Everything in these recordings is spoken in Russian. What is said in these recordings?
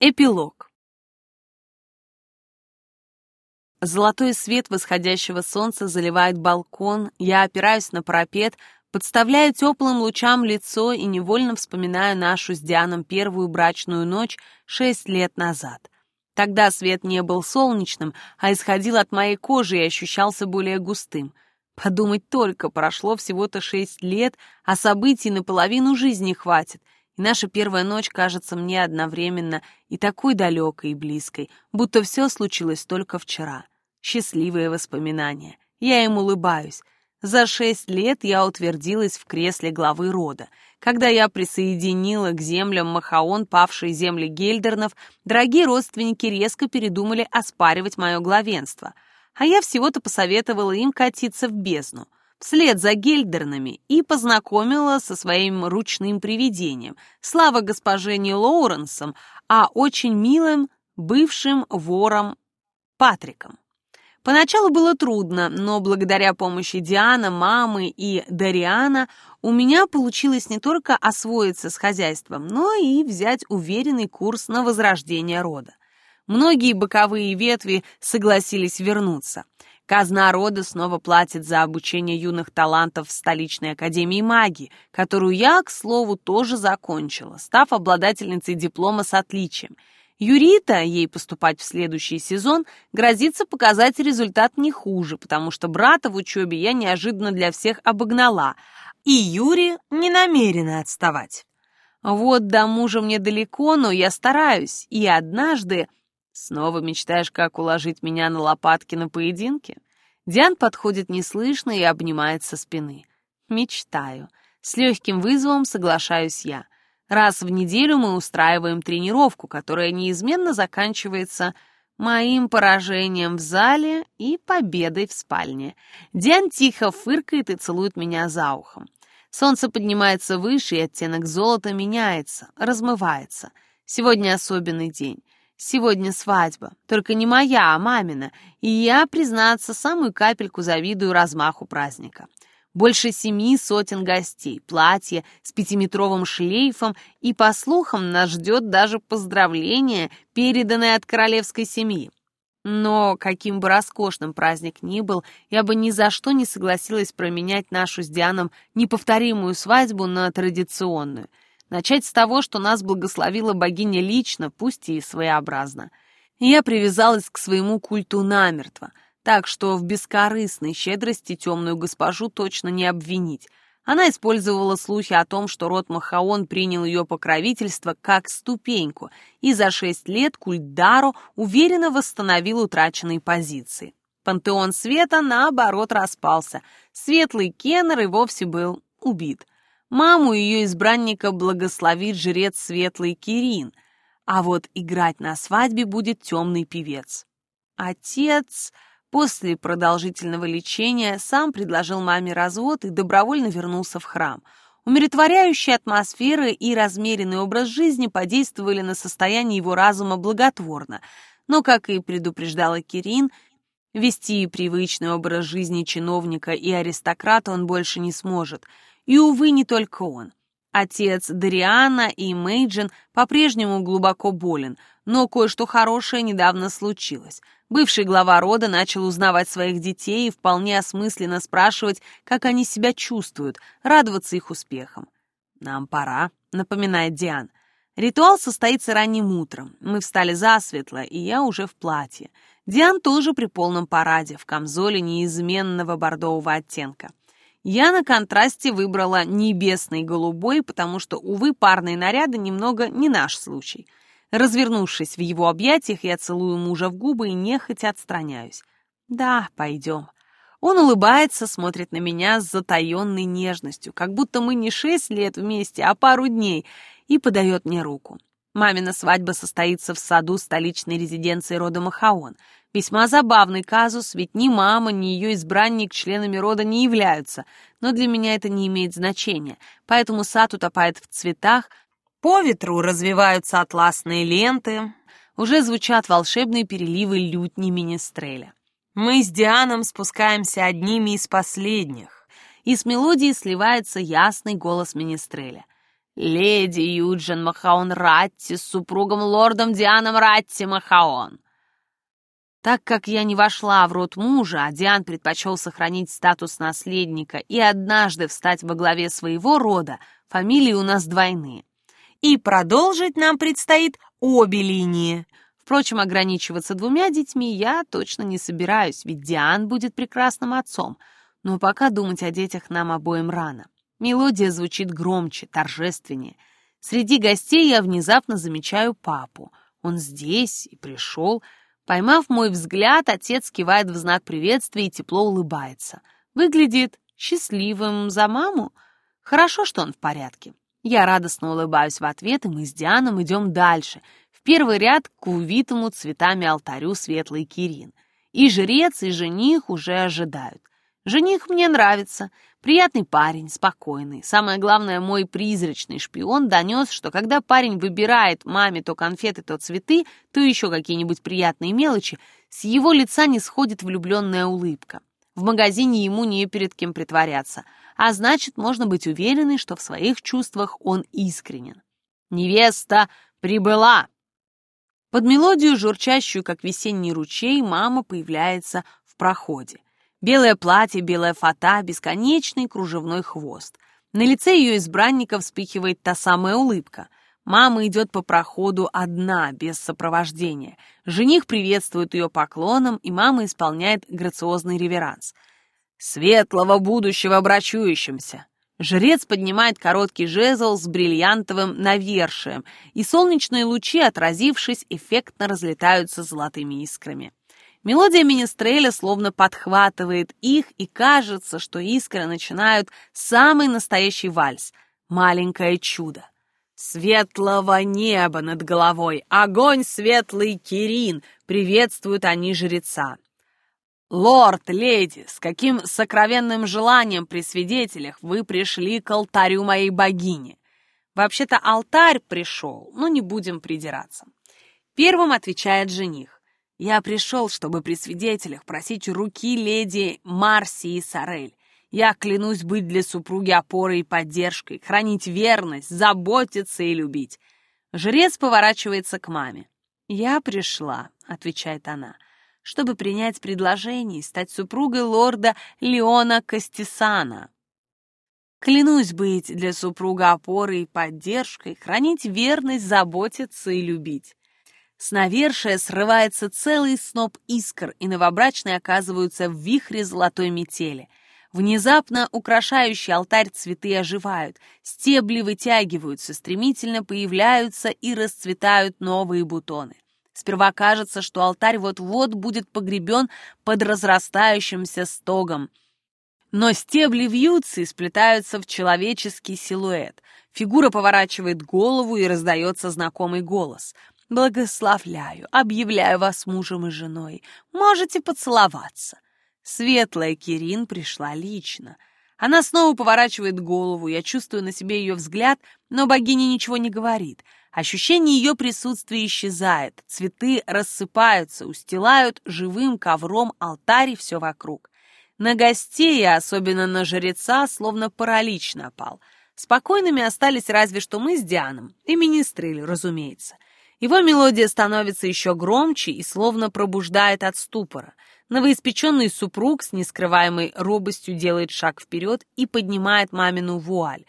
Эпилог. Золотой свет восходящего солнца заливает балкон, я опираюсь на парапет, подставляю теплым лучам лицо и невольно вспоминаю нашу с Дианом первую брачную ночь шесть лет назад. Тогда свет не был солнечным, а исходил от моей кожи и ощущался более густым. Подумать только, прошло всего-то шесть лет, а событий наполовину жизни хватит — и наша первая ночь кажется мне одновременно и такой далекой и близкой, будто все случилось только вчера. Счастливые воспоминания. Я им улыбаюсь. За шесть лет я утвердилась в кресле главы рода. Когда я присоединила к землям Махаон павшие земли Гельдернов, дорогие родственники резко передумали оспаривать мое главенство. А я всего-то посоветовала им катиться в бездну вслед за Гельдернами и познакомила со своим ручным привидением, слава госпоже не Лоуренсом, а очень милым бывшим вором Патриком. Поначалу было трудно, но благодаря помощи Диана, мамы и Дариана у меня получилось не только освоиться с хозяйством, но и взять уверенный курс на возрождение рода. Многие боковые ветви согласились вернуться – Казна рода снова платит за обучение юных талантов в столичной академии магии, которую я, к слову, тоже закончила, став обладательницей диплома с отличием. Юрита, ей поступать в следующий сезон, грозится показать результат не хуже, потому что брата в учебе я неожиданно для всех обогнала, и Юри не намерена отставать. Вот до мужа мне далеко, но я стараюсь, и однажды Снова мечтаешь, как уложить меня на лопатки на поединке? Диан подходит неслышно и обнимает со спины. Мечтаю. С легким вызовом соглашаюсь я. Раз в неделю мы устраиваем тренировку, которая неизменно заканчивается моим поражением в зале и победой в спальне. Диан тихо фыркает и целует меня за ухом. Солнце поднимается выше, и оттенок золота меняется, размывается. Сегодня особенный день. Сегодня свадьба, только не моя, а мамина, и я, признаться, самую капельку завидую размаху праздника. Больше семи сотен гостей, платье с пятиметровым шлейфом, и, по слухам, нас ждет даже поздравление, переданное от королевской семьи. Но, каким бы роскошным праздник ни был, я бы ни за что не согласилась променять нашу с Дианом неповторимую свадьбу на традиционную — Начать с того, что нас благословила богиня лично, пусть и своеобразно. я привязалась к своему культу намертво, так что в бескорыстной щедрости темную госпожу точно не обвинить. Она использовала слухи о том, что род Махаон принял ее покровительство как ступеньку, и за шесть лет культ Даро уверенно восстановил утраченные позиции. Пантеон Света, наоборот, распался. Светлый Кеннер и вовсе был убит — Маму ее избранника благословит жрец Светлый Кирин, а вот играть на свадьбе будет темный певец. Отец после продолжительного лечения сам предложил маме развод и добровольно вернулся в храм. Умиротворяющая атмосфера и размеренный образ жизни подействовали на состояние его разума благотворно, но, как и предупреждала Кирин, вести привычный образ жизни чиновника и аристократа он больше не сможет — и, увы, не только он. Отец Дариана и Мейджин по-прежнему глубоко болен, но кое-что хорошее недавно случилось. Бывший глава рода начал узнавать своих детей и вполне осмысленно спрашивать, как они себя чувствуют, радоваться их успехам. «Нам пора», — напоминает Диан. Ритуал состоится ранним утром. Мы встали засветло, и я уже в платье. Диан тоже при полном параде, в камзоле неизменного бордового оттенка. Я на контрасте выбрала небесный голубой, потому что, увы, парные наряды немного не наш случай. Развернувшись в его объятиях, я целую мужа в губы и нехотя отстраняюсь. «Да, пойдем». Он улыбается, смотрит на меня с затаенной нежностью, как будто мы не шесть лет вместе, а пару дней, и подает мне руку. Мамина свадьба состоится в саду столичной резиденции рода Махаон — Весьма забавный казус, ведь ни мама, ни ее избранник членами рода не являются, но для меня это не имеет значения, поэтому сад утопает в цветах, по ветру развиваются атласные ленты, уже звучат волшебные переливы лютни Министреля. Мы с Дианом спускаемся одними из последних, и с мелодией сливается ясный голос Министреля. Леди Юджин Махаон Ратти с супругом лордом Дианом Ратти Махаон. Так как я не вошла в род мужа, а Диан предпочел сохранить статус наследника и однажды встать во главе своего рода, фамилии у нас двойные. И продолжить нам предстоит обе линии. Впрочем, ограничиваться двумя детьми я точно не собираюсь, ведь Диан будет прекрасным отцом. Но пока думать о детях нам обоим рано. Мелодия звучит громче, торжественнее. Среди гостей я внезапно замечаю папу. Он здесь и пришел. Поймав мой взгляд, отец кивает в знак приветствия и тепло улыбается. Выглядит счастливым за маму. Хорошо, что он в порядке. Я радостно улыбаюсь в ответ, и мы с Дианом идем дальше, в первый ряд к увитому цветами алтарю светлый Кирин. И жрец, и жених уже ожидают. Жених мне нравится. Приятный парень, спокойный. Самое главное, мой призрачный шпион донес, что когда парень выбирает маме то конфеты, то цветы, то еще какие-нибудь приятные мелочи, с его лица не сходит влюбленная улыбка. В магазине ему не перед кем притворяться, а значит, можно быть уверенной, что в своих чувствах он искренен. «Невеста прибыла!» Под мелодию, журчащую, как весенний ручей, мама появляется в проходе. Белое платье, белая фата, бесконечный кружевной хвост. На лице ее избранника вспыхивает та самая улыбка. Мама идет по проходу одна, без сопровождения. Жених приветствует ее поклоном, и мама исполняет грациозный реверанс. «Светлого будущего брачующимся!» Жрец поднимает короткий жезл с бриллиантовым навершием, и солнечные лучи, отразившись, эффектно разлетаются золотыми искрами. Мелодия Министреля словно подхватывает их, и кажется, что искры начинают самый настоящий вальс — «Маленькое чудо». «Светлого неба над головой! Огонь светлый Кирин!» — приветствуют они жреца. «Лорд, леди, с каким сокровенным желанием при свидетелях вы пришли к алтарю моей богини?» Вообще-то алтарь пришел, но не будем придираться. Первым отвечает жених. Я пришел, чтобы при свидетелях просить руки леди Марси и Сорель. Я клянусь быть для супруги опорой и поддержкой, хранить верность, заботиться и любить. Жрец поворачивается к маме. «Я пришла», — отвечает она, — «чтобы принять предложение и стать супругой лорда Леона Кастисана. Клянусь быть для супруга опорой и поддержкой, хранить верность, заботиться и любить. С навершия срывается целый сноп искр, и новобрачные оказываются в вихре золотой метели. Внезапно украшающий алтарь цветы оживают, стебли вытягиваются, стремительно появляются и расцветают новые бутоны. Сперва кажется, что алтарь вот-вот будет погребен под разрастающимся стогом. Но стебли вьются и сплетаются в человеческий силуэт. Фигура поворачивает голову и раздается знакомый голос — Благословляю, объявляю вас мужем и женой. Можете поцеловаться. Светлая Кирин пришла лично. Она снова поворачивает голову, я чувствую на себе ее взгляд, но богиня ничего не говорит. Ощущение ее присутствия исчезает, цветы рассыпаются, устилают живым ковром алтарь и все вокруг. На гостей, особенно на жреца, словно паралич напал. Спокойными остались разве что мы с Дианом, и министрели, разумеется. Его мелодия становится еще громче и словно пробуждает от ступора. Новоиспеченный супруг с нескрываемой робостью делает шаг вперед и поднимает мамину вуаль.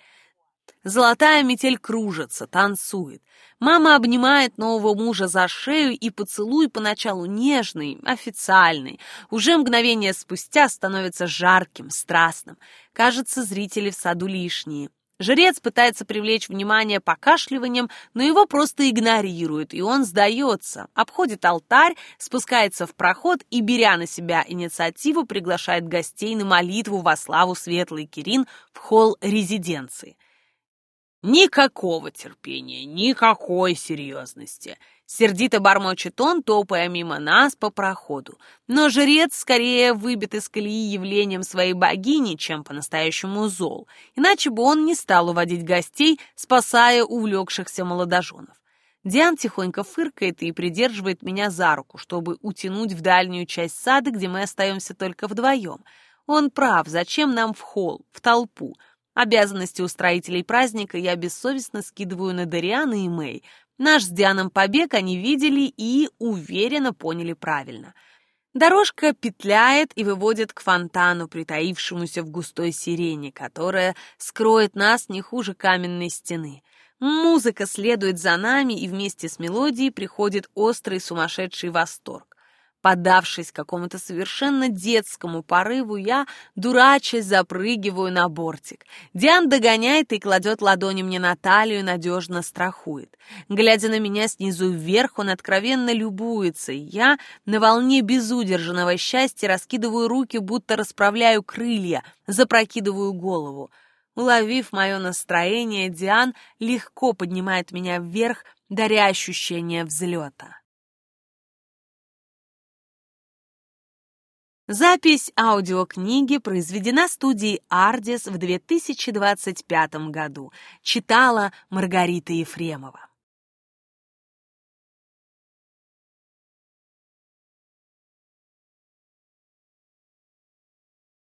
Золотая метель кружится, танцует. Мама обнимает нового мужа за шею, и поцелуй поначалу нежный, официальный. Уже мгновение спустя становится жарким, страстным. Кажется, зрители в саду лишние. Жрец пытается привлечь внимание покашливанием, но его просто игнорируют, и он сдается, обходит алтарь, спускается в проход и, беря на себя инициативу, приглашает гостей на молитву во славу Светлый Кирин в холл резиденции. Никакого терпения, никакой серьезности. Сердито бормочет он, топая мимо нас по проходу. Но жрец скорее выбит из колеи явлением своей богини, чем по-настоящему зол. Иначе бы он не стал уводить гостей, спасая увлекшихся молодоженов. Диан тихонько фыркает и придерживает меня за руку, чтобы утянуть в дальнюю часть сада, где мы остаемся только вдвоем. Он прав, зачем нам в холл, в толпу? Обязанности устроителей праздника я бессовестно скидываю на Дариана и Мэй. Наш с Дианом побег они видели и уверенно поняли правильно. Дорожка петляет и выводит к фонтану, притаившемуся в густой сирене, которая скроет нас не хуже каменной стены. Музыка следует за нами, и вместе с мелодией приходит острый сумасшедший восторг. Поддавшись какому-то совершенно детскому порыву, я, дурачась, запрыгиваю на бортик. Диан догоняет и кладет ладони мне на талию, надежно страхует. Глядя на меня снизу вверх, он откровенно любуется, я на волне безудержного счастья раскидываю руки, будто расправляю крылья, запрокидываю голову. Уловив мое настроение, Диан легко поднимает меня вверх, даря ощущение взлета. Запись аудиокниги произведена студией «Ардис» в 2025 году. Читала Маргарита Ефремова.